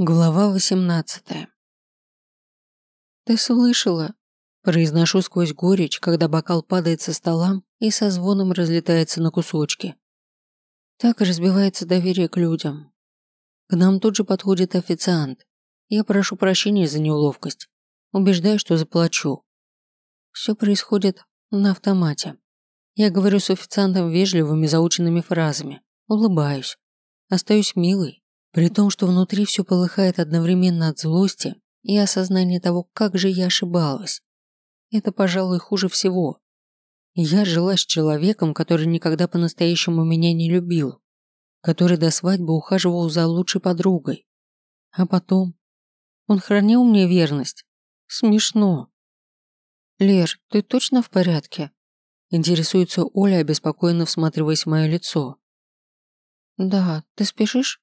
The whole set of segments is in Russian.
Глава 18 «Ты слышала?» Произношу сквозь горечь, когда бокал падает со стола и со звоном разлетается на кусочки. Так разбивается доверие к людям. К нам тут же подходит официант. Я прошу прощения за неуловкость. Убеждаю, что заплачу. Все происходит на автомате. Я говорю с официантом вежливыми заученными фразами. Улыбаюсь. Остаюсь милой, при том, что внутри все полыхает одновременно от злости и осознания того, как же я ошибалась. Это, пожалуй, хуже всего. Я жила с человеком, который никогда по-настоящему меня не любил, который до свадьбы ухаживал за лучшей подругой. А потом... Он хранил мне верность. Смешно. «Лер, ты точно в порядке?» Интересуется Оля, обеспокоенно всматриваясь в мое лицо. «Да, ты спешишь?»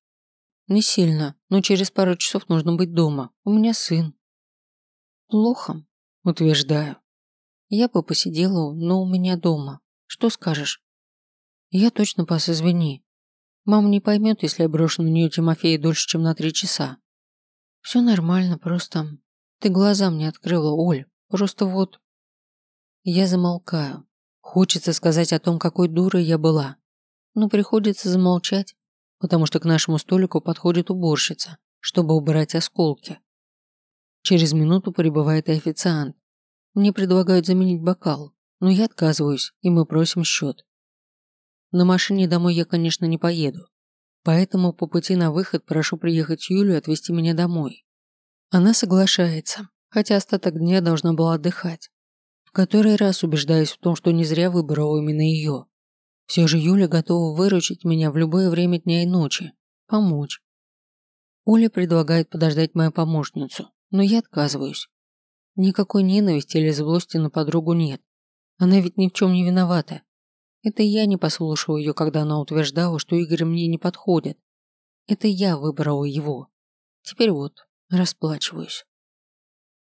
«Не сильно, но через пару часов нужно быть дома. У меня сын». «Плохо», утверждаю. «Я бы посидела, но у меня дома. Что скажешь?» «Я точно пас, извини. Мама не поймет, если я брошу на нее Тимофея дольше, чем на три часа. Все нормально, просто... Ты глаза мне открыла, Оль. Просто вот...» Я замолкаю. Хочется сказать о том, какой дурой я была. Но приходится замолчать, потому что к нашему столику подходит уборщица, чтобы убрать осколки. Через минуту прибывает и официант. Мне предлагают заменить бокал, но я отказываюсь, и мы просим счет. На машине домой я, конечно, не поеду, поэтому по пути на выход прошу приехать Юлю и отвезти меня домой. Она соглашается, хотя остаток дня должна была отдыхать. В который раз убеждаюсь в том, что не зря выбрала именно ее. Все же Юля готова выручить меня в любое время дня и ночи, помочь. Оля предлагает подождать мою помощницу, но я отказываюсь. Никакой ненависти или злости на подругу нет. Она ведь ни в чем не виновата. Это я не послушала ее, когда она утверждала, что Игорь мне не подходит. Это я выбрала его. Теперь вот, расплачиваюсь.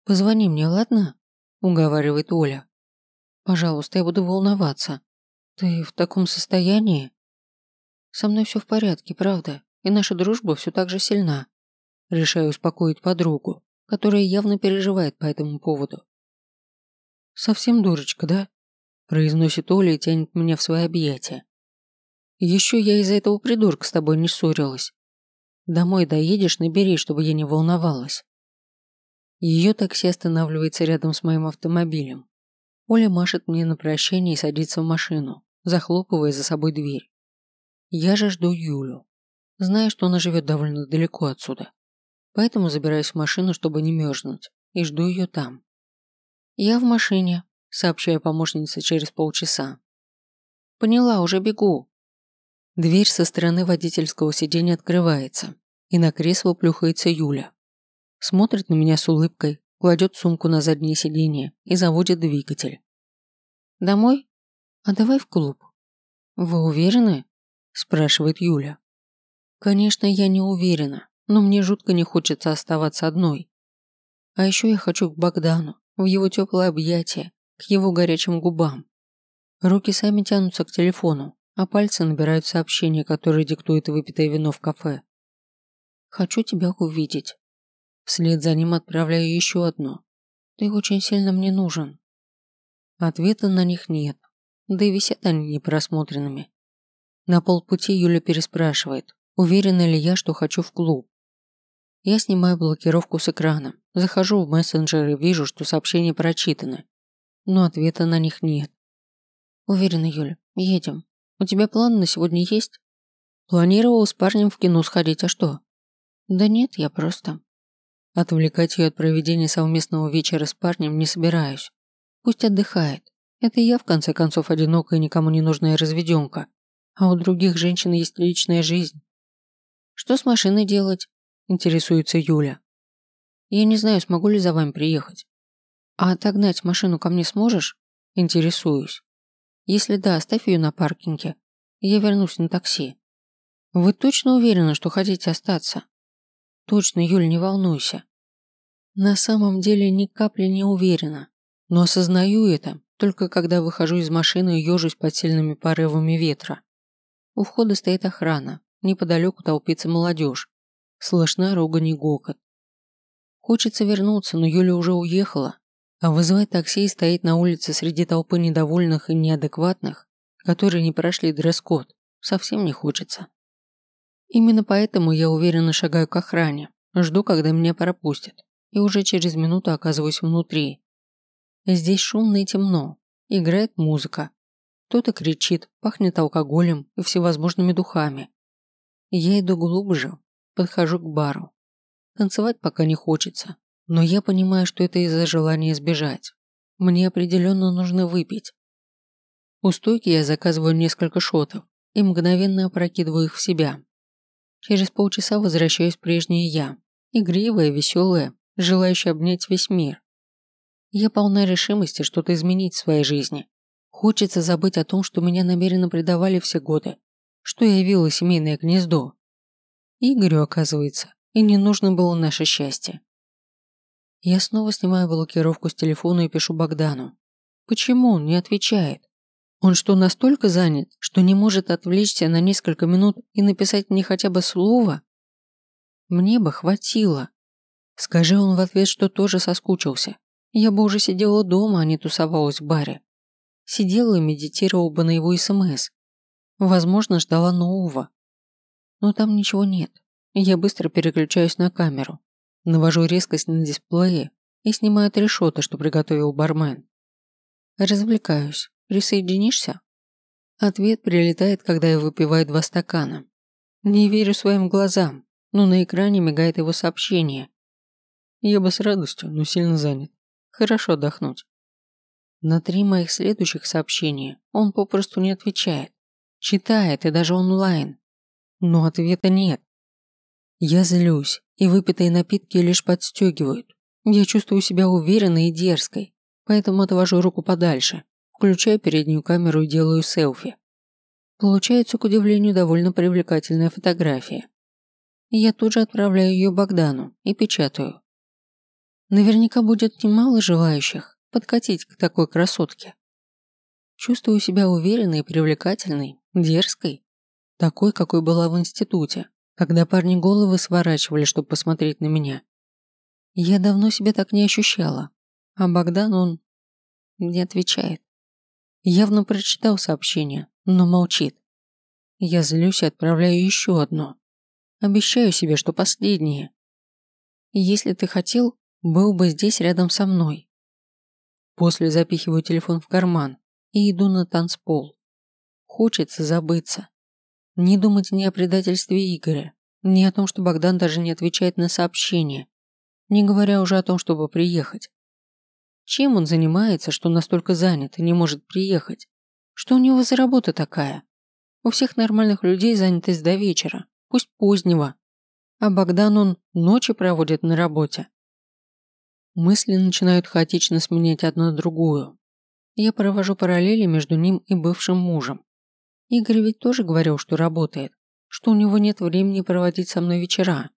«Позвони мне, ладно?» – уговаривает Оля. «Пожалуйста, я буду волноваться. «Ты в таком состоянии?» «Со мной все в порядке, правда, и наша дружба все так же сильна». Решаю успокоить подругу, которая явно переживает по этому поводу. «Совсем дурочка, да?» произносит Оля и тянет меня в свои объятия. «Еще я из-за этого придурка с тобой не ссорилась. Домой доедешь, набери, чтобы я не волновалась». Ее такси останавливается рядом с моим автомобилем. Оля машет мне на прощание и садится в машину захлопывая за собой дверь. Я же жду Юлю. Знаю, что она живет довольно далеко отсюда. Поэтому забираюсь в машину, чтобы не мерзнуть, и жду ее там. «Я в машине», – сообщаю помощнице через полчаса. «Поняла, уже бегу». Дверь со стороны водительского сиденья открывается, и на кресло плюхается Юля. Смотрит на меня с улыбкой, кладет сумку на заднее сиденье и заводит двигатель. «Домой?» «А давай в клуб». «Вы уверены?» – спрашивает Юля. «Конечно, я не уверена, но мне жутко не хочется оставаться одной. А еще я хочу к Богдану, в его теплое объятие, к его горячим губам. Руки сами тянутся к телефону, а пальцы набирают сообщение, которое диктует выпитое вино в кафе. «Хочу тебя увидеть». Вслед за ним отправляю еще одно. «Ты очень сильно мне нужен». Ответа на них нет. Да и висят они непросмотренными. На полпути Юля переспрашивает, уверена ли я, что хочу в клуб. Я снимаю блокировку с экрана, захожу в мессенджер и вижу, что сообщения прочитаны, но ответа на них нет. Уверена, Юля, едем. У тебя план на сегодня есть? Планировал с парнем в кино сходить, а что? Да нет, я просто... Отвлекать ее от проведения совместного вечера с парнем не собираюсь. Пусть отдыхает. Это я, в конце концов, одинокая и никому не нужная разведенка. А у других женщин есть личная жизнь. Что с машиной делать? Интересуется Юля. Я не знаю, смогу ли за вами приехать. А отогнать машину ко мне сможешь? Интересуюсь. Если да, оставь ее на паркинге. Я вернусь на такси. Вы точно уверены, что хотите остаться? Точно, Юль, не волнуйся. На самом деле ни капли не уверена, но осознаю это только когда выхожу из машины и ежусь под сильными порывами ветра. У входа стоит охрана, неподалеку толпится молодежь. слышна ругань и гокот. Хочется вернуться, но Юля уже уехала, а вызывать такси и стоять на улице среди толпы недовольных и неадекватных, которые не прошли дресс-код, совсем не хочется. Именно поэтому я уверенно шагаю к охране, жду, когда меня пропустят, и уже через минуту оказываюсь внутри. Здесь шумно и темно, играет музыка. Кто-то кричит, пахнет алкоголем и всевозможными духами. Я иду глубже, подхожу к бару. Танцевать пока не хочется, но я понимаю, что это из-за желания сбежать. Мне определенно нужно выпить. У стойки я заказываю несколько шотов и мгновенно опрокидываю их в себя. Через полчаса возвращаюсь прежняя я, игривая, веселая, желающая обнять весь мир. Я полна решимости что-то изменить в своей жизни. Хочется забыть о том, что меня намеренно предавали все годы, что я явила семейное гнездо. Игорю, оказывается, и не нужно было наше счастье. Я снова снимаю блокировку с телефона и пишу Богдану. Почему он не отвечает? Он что, настолько занят, что не может отвлечься на несколько минут и написать мне хотя бы слово? Мне бы хватило. Скажи он в ответ, что тоже соскучился. Я бы уже сидела дома, а не тусовалась в баре. Сидела и медитировала бы на его СМС. Возможно, ждала нового. Но там ничего нет. Я быстро переключаюсь на камеру. Навожу резкость на дисплее и снимаю три что приготовил бармен. Развлекаюсь. Присоединишься?» Ответ прилетает, когда я выпиваю два стакана. Не верю своим глазам, но на экране мигает его сообщение. Я бы с радостью, но сильно занят. Хорошо отдохнуть. На три моих следующих сообщения он попросту не отвечает. Читает и даже онлайн. Но ответа нет. Я злюсь, и выпитые напитки лишь подстегивают. Я чувствую себя уверенной и дерзкой, поэтому отвожу руку подальше. Включаю переднюю камеру и делаю селфи. Получается, к удивлению, довольно привлекательная фотография. Я тут же отправляю ее Богдану и печатаю. Наверняка будет немало желающих подкатить к такой красотке. Чувствую себя уверенной и привлекательной, дерзкой, такой, какой была в институте, когда парни головы сворачивали, чтобы посмотреть на меня. Я давно себя так не ощущала, а Богдан, он не отвечает. Явно прочитал сообщение, но молчит. Я злюсь и отправляю еще одно. Обещаю себе, что последнее. Если ты хотел, был бы здесь рядом со мной. После запихиваю телефон в карман и иду на танцпол. Хочется забыться. Не думать ни о предательстве Игоря, ни о том, что Богдан даже не отвечает на сообщения, не говоря уже о том, чтобы приехать. Чем он занимается, что настолько занят и не может приехать? Что у него за работа такая? У всех нормальных людей занятость до вечера, пусть позднего. А Богдан он ночи проводит на работе. Мысли начинают хаотично сменять одну другую. Я провожу параллели между ним и бывшим мужем. Игорь ведь тоже говорил, что работает, что у него нет времени проводить со мной вечера,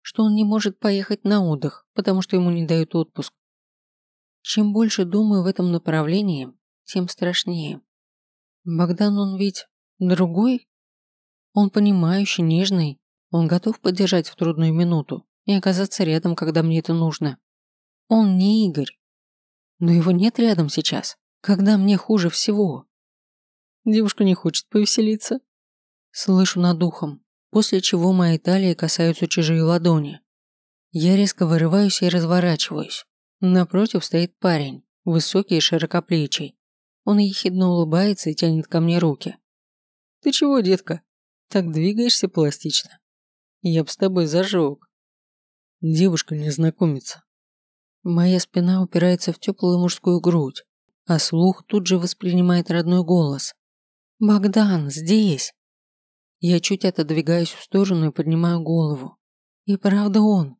что он не может поехать на отдых, потому что ему не дают отпуск, чем больше думаю в этом направлении, тем страшнее. Богдан он ведь другой? Он понимающий, нежный, он готов поддержать в трудную минуту и оказаться рядом, когда мне это нужно. Он не Игорь. Но его нет рядом сейчас, когда мне хуже всего. Девушка не хочет повеселиться. Слышу над ухом, после чего мои талии касаются чужие ладони. Я резко вырываюсь и разворачиваюсь. Напротив стоит парень, высокий и широкоплечий. Он ехидно улыбается и тянет ко мне руки. «Ты чего, детка? Так двигаешься пластично. Я б с тобой зажег». Девушка не знакомится. Моя спина упирается в теплую мужскую грудь, а слух тут же воспринимает родной голос. «Богдан, здесь!» Я чуть отодвигаюсь в сторону и поднимаю голову. И правда он.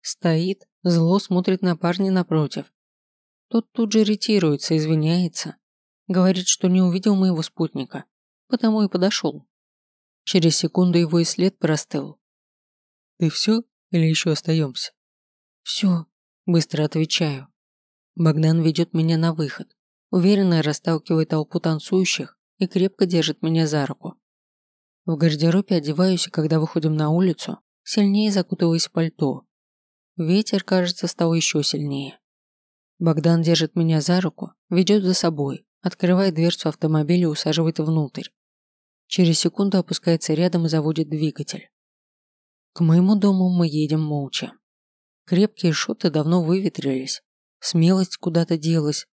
Стоит, Зло смотрит на парня напротив. Тот тут же ретируется, извиняется. Говорит, что не увидел моего спутника, потому и подошел. Через секунду его и след простыл. «Ты все или еще остаемся?» «Все», – быстро отвечаю. Богдан ведет меня на выход, уверенно расталкивает толпу танцующих и крепко держит меня за руку. В гардеробе одеваюсь, и когда выходим на улицу, сильнее закутываясь в пальто. Ветер, кажется, стал еще сильнее. Богдан держит меня за руку, ведет за собой, открывает дверцу автомобиля и усаживает внутрь. Через секунду опускается рядом и заводит двигатель. К моему дому мы едем молча. Крепкие шоты давно выветрились, смелость куда-то делась.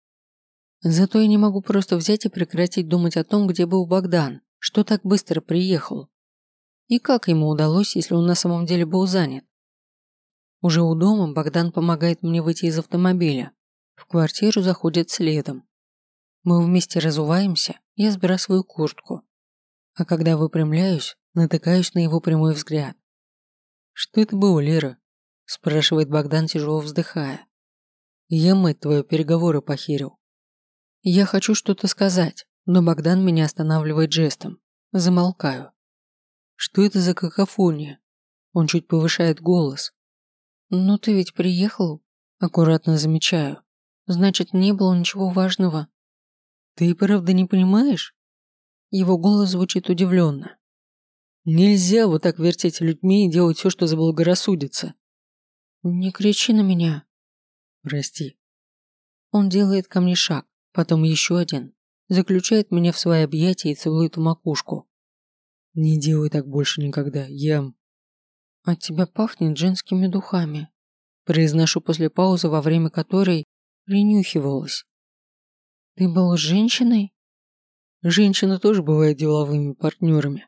Зато я не могу просто взять и прекратить думать о том, где был Богдан, что так быстро приехал. И как ему удалось, если он на самом деле был занят? Уже у дома Богдан помогает мне выйти из автомобиля. В квартиру заходит следом. Мы вместе разуваемся, я сбрасываю куртку. А когда выпрямляюсь, натыкаюсь на его прямой взгляд. «Что это было, Лера?» – спрашивает Богдан, тяжело вздыхая. «Я, мать твою, переговоры похерил». Я хочу что-то сказать, но Богдан меня останавливает жестом. Замолкаю. Что это за какофония? Он чуть повышает голос. «Ну ты ведь приехал?» Аккуратно замечаю. «Значит, не было ничего важного». «Ты правда не понимаешь?» Его голос звучит удивленно. «Нельзя вот так вертеть людьми и делать все, что заблагорассудится». «Не кричи на меня». «Прости». Он делает ко мне шаг, потом еще один, заключает меня в свои объятия и целует в макушку. «Не делай так больше никогда, я...» «От тебя пахнет женскими духами», произношу после паузы, во время которой принюхивалась. «Ты был женщиной?» Женщины тоже бывают деловыми партнерами.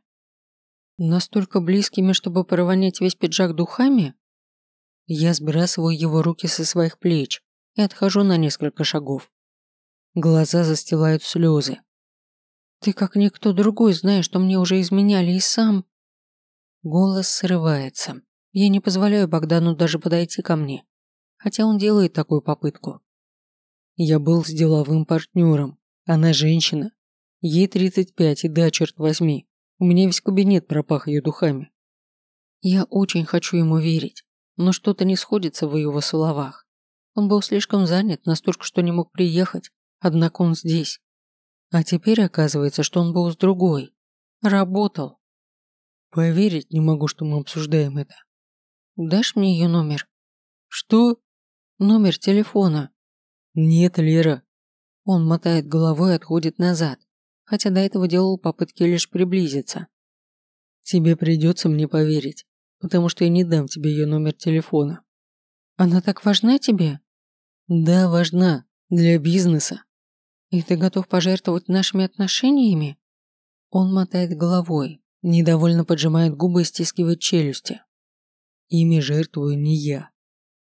Настолько близкими, чтобы провонять весь пиджак духами? Я сбрасываю его руки со своих плеч и отхожу на несколько шагов. Глаза застилают слезы. Ты как никто другой знаешь, что мне уже изменяли и сам. Голос срывается. Я не позволяю Богдану даже подойти ко мне, хотя он делает такую попытку. Я был с деловым партнером. Она женщина. Ей 35, и да, черт возьми, у меня весь кабинет пропах ее духами. Я очень хочу ему верить, но что-то не сходится в его словах. Он был слишком занят, настолько, что не мог приехать, однако он здесь. А теперь оказывается, что он был с другой. Работал. Поверить не могу, что мы обсуждаем это. Дашь мне ее номер? Что? Номер телефона. Нет, Лера. Он мотает головой и отходит назад, хотя до этого делал попытки лишь приблизиться. Тебе придется мне поверить, потому что я не дам тебе ее номер телефона. Она так важна тебе? Да, важна. Для бизнеса. И ты готов пожертвовать нашими отношениями? Он мотает головой, недовольно поджимает губы и стискивает челюсти. Ими жертвую не я.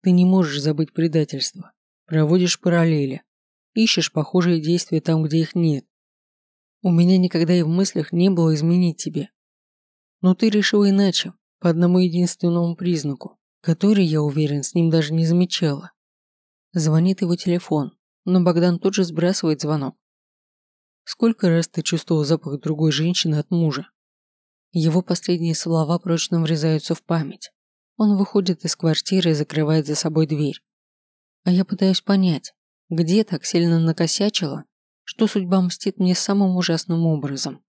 Ты не можешь забыть предательство. Проводишь параллели. Ищешь похожие действия там, где их нет. У меня никогда и в мыслях не было изменить тебе. Но ты решила иначе, по одному единственному признаку, который, я уверен, с ним даже не замечала. Звонит его телефон, но Богдан тут же сбрасывает звонок. Сколько раз ты чувствовал запах другой женщины от мужа? Его последние слова прочно врезаются в память. Он выходит из квартиры и закрывает за собой дверь. А я пытаюсь понять, где так сильно накосячила, что судьба мстит мне самым ужасным образом.